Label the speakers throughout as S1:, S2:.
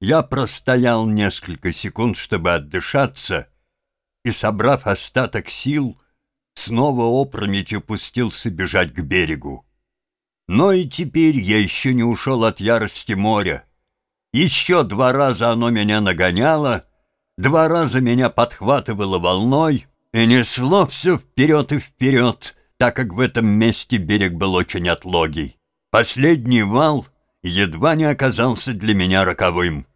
S1: Я простоял несколько секунд, чтобы отдышаться, и, собрав остаток сил, снова опрометью пустился бежать к берегу. Но и теперь я еще не ушел от ярости моря. Еще два раза оно меня нагоняло, два раза меня подхватывало волной и несло все вперед и вперед, так как в этом месте берег был очень отлогий. Последний вал едва не оказался для меня роковым.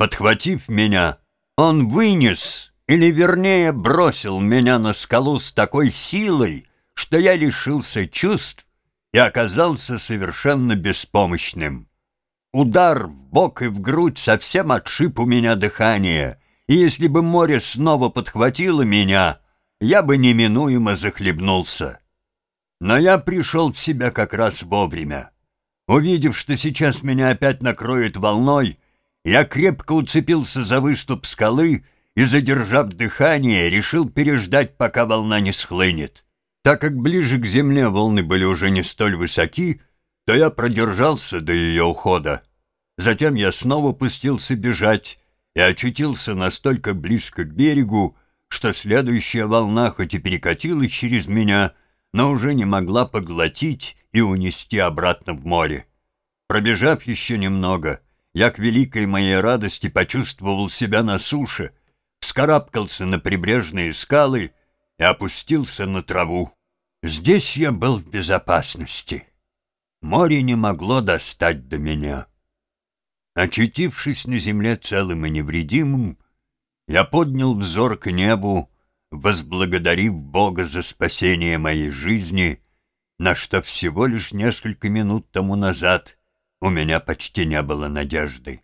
S1: Подхватив меня, он вынес, или вернее бросил меня на скалу с такой силой, что я лишился чувств и оказался совершенно беспомощным. Удар в бок и в грудь совсем отшиб у меня дыхание, и если бы море снова подхватило меня, я бы неминуемо захлебнулся. Но я пришел в себя как раз вовремя. Увидев, что сейчас меня опять накроет волной, я крепко уцепился за выступ скалы и, задержав дыхание, решил переждать, пока волна не схлынет. Так как ближе к земле волны были уже не столь высоки, то я продержался до ее ухода. Затем я снова пустился бежать и очутился настолько близко к берегу, что следующая волна хоть и перекатилась через меня, но уже не могла поглотить и унести обратно в море. Пробежав еще немного, я к великой моей радости почувствовал себя на суше, вскарабкался на прибрежные скалы и опустился на траву. Здесь я был в безопасности. Море не могло достать до меня. Очутившись на земле целым и невредимым, я поднял взор к небу, возблагодарив Бога за спасение моей жизни, на что всего лишь несколько минут тому назад у меня почти не было надежды.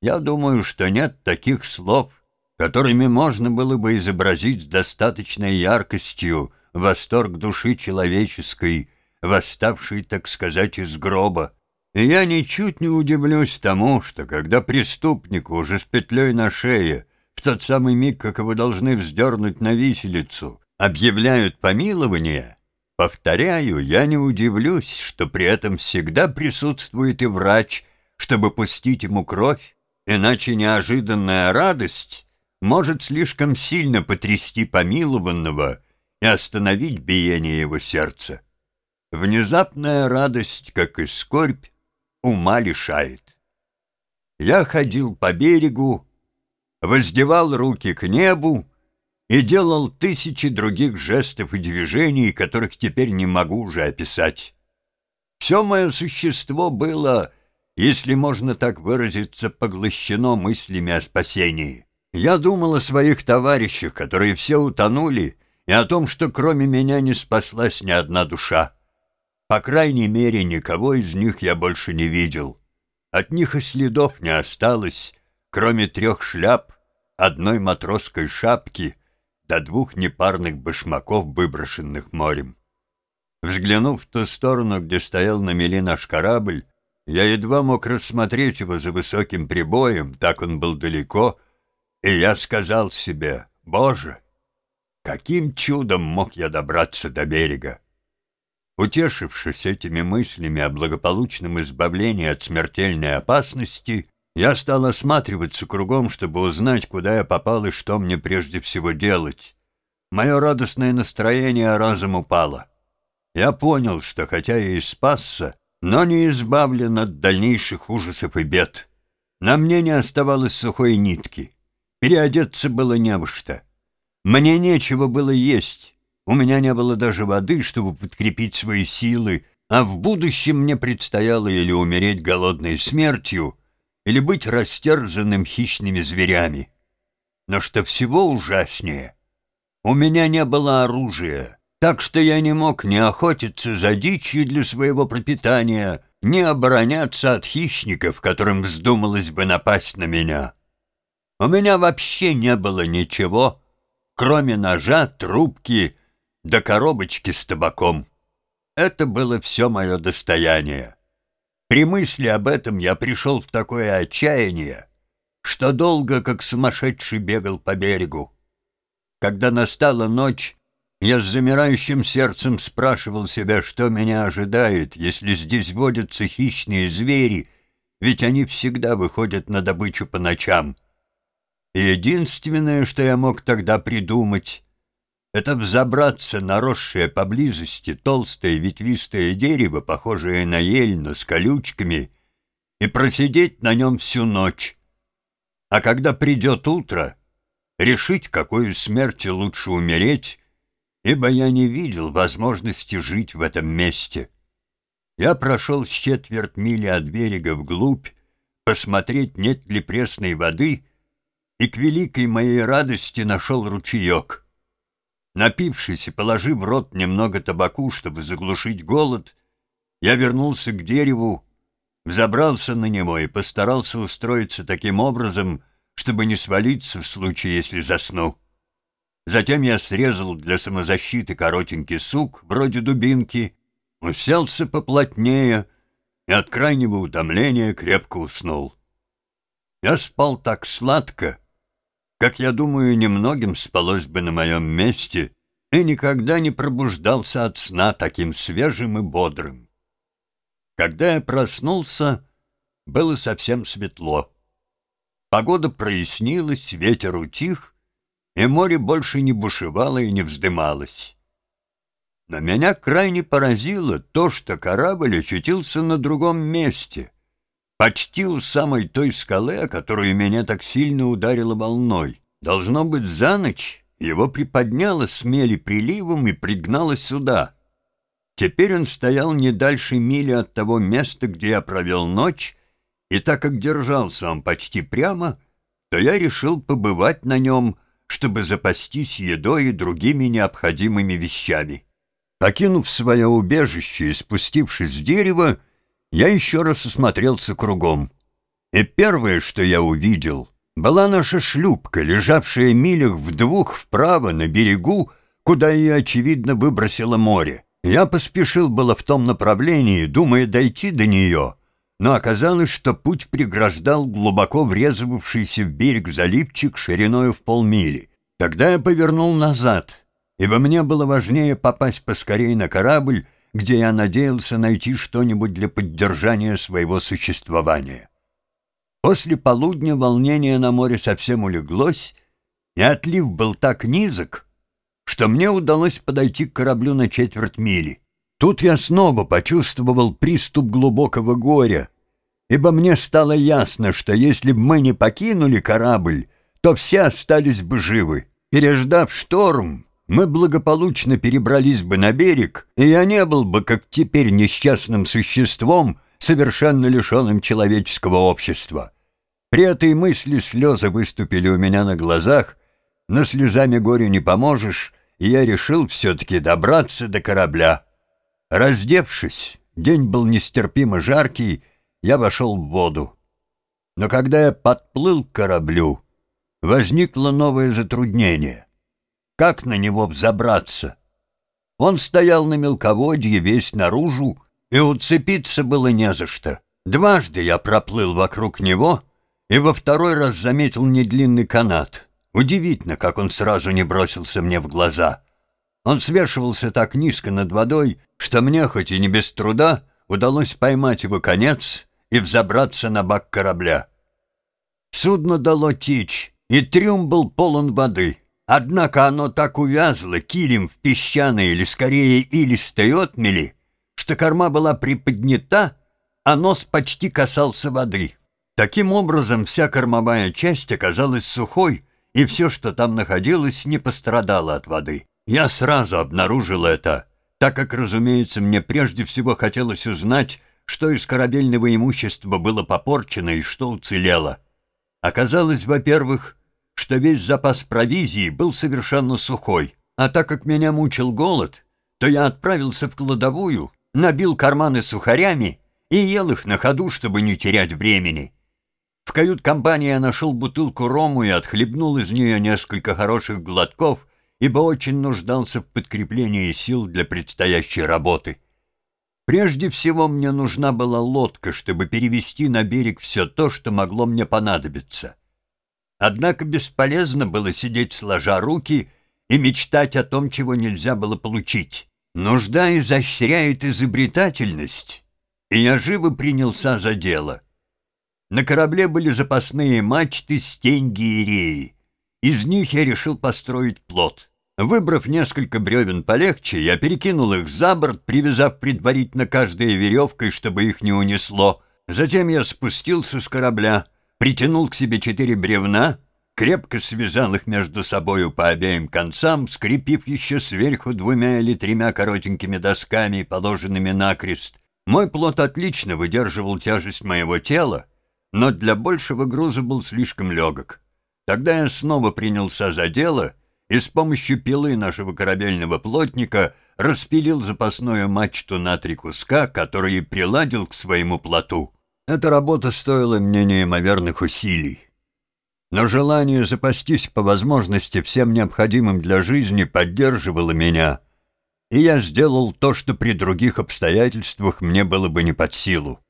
S1: Я думаю, что нет таких слов, которыми можно было бы изобразить с достаточной яркостью восторг души человеческой, восставшей, так сказать, из гроба. И я ничуть не удивлюсь тому, что когда преступнику уже с петлей на шее, в тот самый миг, как его должны вздернуть на виселицу, объявляют помилование — Повторяю, я не удивлюсь, что при этом всегда присутствует и врач, чтобы пустить ему кровь, иначе неожиданная радость может слишком сильно потрясти помилованного и остановить биение его сердца. Внезапная радость, как и скорбь, ума лишает. Я ходил по берегу, воздевал руки к небу, и делал тысячи других жестов и движений, которых теперь не могу уже описать. Все мое существо было, если можно так выразиться, поглощено мыслями о спасении. Я думал о своих товарищах, которые все утонули, и о том, что кроме меня не спаслась ни одна душа. По крайней мере, никого из них я больше не видел. От них и следов не осталось, кроме трех шляп, одной матросской шапки — до двух непарных башмаков, выброшенных морем. Взглянув в ту сторону, где стоял на мели наш корабль, я едва мог рассмотреть его за высоким прибоем, так он был далеко, и я сказал себе, «Боже, каким чудом мог я добраться до берега?» Утешившись этими мыслями о благополучном избавлении от смертельной опасности, я стал осматриваться кругом, чтобы узнать, куда я попал и что мне прежде всего делать. Мое радостное настроение разом упало. Я понял, что хотя я и спасся, но не избавлен от дальнейших ужасов и бед. На мне не оставалось сухой нитки. Переодеться было не во что. Мне нечего было есть. У меня не было даже воды, чтобы подкрепить свои силы, а в будущем мне предстояло или умереть голодной смертью, или быть растерзанным хищными зверями. Но что всего ужаснее, у меня не было оружия, так что я не мог ни охотиться за дичью для своего пропитания, ни обороняться от хищников, которым вздумалось бы напасть на меня. У меня вообще не было ничего, кроме ножа, трубки да коробочки с табаком. Это было все мое достояние. При мысли об этом я пришел в такое отчаяние, что долго, как сумасшедший, бегал по берегу. Когда настала ночь, я с замирающим сердцем спрашивал себя, что меня ожидает, если здесь водятся хищные звери, ведь они всегда выходят на добычу по ночам. И единственное, что я мог тогда придумать, это взобраться на росшее поблизости толстое ветвистое дерево, похожее на ель, но с колючками, и просидеть на нем всю ночь. А когда придет утро, решить, какой смертью лучше умереть, ибо я не видел возможности жить в этом месте. Я прошел с четверть мили от берега вглубь, посмотреть, нет ли пресной воды, и к великой моей радости нашел ручеек. Напившись и положив в рот немного табаку, чтобы заглушить голод, я вернулся к дереву, взобрался на него и постарался устроиться таким образом, чтобы не свалиться в случае, если засну. Затем я срезал для самозащиты коротенький сук, вроде дубинки, уселся поплотнее и от крайнего утомления крепко уснул. Я спал так сладко, как, я думаю, немногим спалось бы на моем месте, и никогда не пробуждался от сна таким свежим и бодрым. Когда я проснулся, было совсем светло. Погода прояснилась, ветер утих, и море больше не бушевало и не вздымалось. Но меня крайне поразило то, что корабль очутился на другом месте, почти у самой той скалы, о которую меня так сильно ударило волной. Должно быть, за ночь его приподняло смели приливом и пригнало сюда. Теперь он стоял не дальше мили от того места, где я провел ночь, и так как держался он почти прямо, то я решил побывать на нем, чтобы запастись едой и другими необходимыми вещами. Покинув свое убежище и спустившись с дерева, я еще раз осмотрелся кругом. И первое, что я увидел, была наша шлюпка, лежавшая милях в двух вправо на берегу, куда ее, очевидно, выбросило море. Я поспешил было в том направлении, думая дойти до нее, но оказалось, что путь преграждал глубоко врезавшийся в берег заливчик шириною в полмили. Тогда я повернул назад — ибо мне было важнее попасть поскорее на корабль, где я надеялся найти что-нибудь для поддержания своего существования. После полудня волнение на море совсем улеглось, и отлив был так низок, что мне удалось подойти к кораблю на четверть мили. Тут я снова почувствовал приступ глубокого горя, ибо мне стало ясно, что если бы мы не покинули корабль, то все остались бы живы. Переждав шторм, мы благополучно перебрались бы на берег, и я не был бы, как теперь, несчастным существом, совершенно лишенным человеческого общества. При этой мысли слезы выступили у меня на глазах, но слезами горю не поможешь, и я решил все-таки добраться до корабля. Раздевшись, день был нестерпимо жаркий, я вошел в воду. Но когда я подплыл к кораблю, возникло новое затруднение — как на него взобраться? Он стоял на мелководье весь наружу, и уцепиться было не за что. Дважды я проплыл вокруг него и во второй раз заметил недлинный канат. Удивительно, как он сразу не бросился мне в глаза. Он свешивался так низко над водой, что мне, хоть и не без труда, удалось поймать его конец и взобраться на бак корабля. Судно дало течь, и трюм был полон воды. Однако оно так увязло килем в песчаной или скорее илистой отмели, что корма была приподнята, а нос почти касался воды. Таким образом, вся кормовая часть оказалась сухой, и все, что там находилось, не пострадало от воды. Я сразу обнаружил это, так как, разумеется, мне прежде всего хотелось узнать, что из корабельного имущества было попорчено и что уцелело. Оказалось, во-первых, что весь запас провизии был совершенно сухой, а так как меня мучил голод, то я отправился в кладовую, набил карманы сухарями и ел их на ходу, чтобы не терять времени. В кают-компании я нашел бутылку рому и отхлебнул из нее несколько хороших глотков, ибо очень нуждался в подкреплении сил для предстоящей работы. Прежде всего мне нужна была лодка, чтобы перевести на берег все то, что могло мне понадобиться. Однако бесполезно было сидеть сложа руки и мечтать о том, чего нельзя было получить. Нужда изощряет изобретательность, и я живо принялся за дело. На корабле были запасные мачты, стеньги и реи. Из них я решил построить плот. Выбрав несколько бревен полегче, я перекинул их за борт, привязав предварительно каждой веревкой, чтобы их не унесло. Затем я спустился с корабля, притянул к себе четыре бревна, крепко связал их между собою по обеим концам, скрепив еще сверху двумя или тремя коротенькими досками, положенными накрест. Мой плот отлично выдерживал тяжесть моего тела, но для большего груза был слишком легок. Тогда я снова принялся за дело и с помощью пилы нашего корабельного плотника распилил запасную мачту на три куска, которые приладил к своему плоту. Эта работа стоила мне неимоверных усилий. Но желание запастись по возможности всем необходимым для жизни поддерживало меня, и я сделал то, что при других обстоятельствах мне было бы не под силу.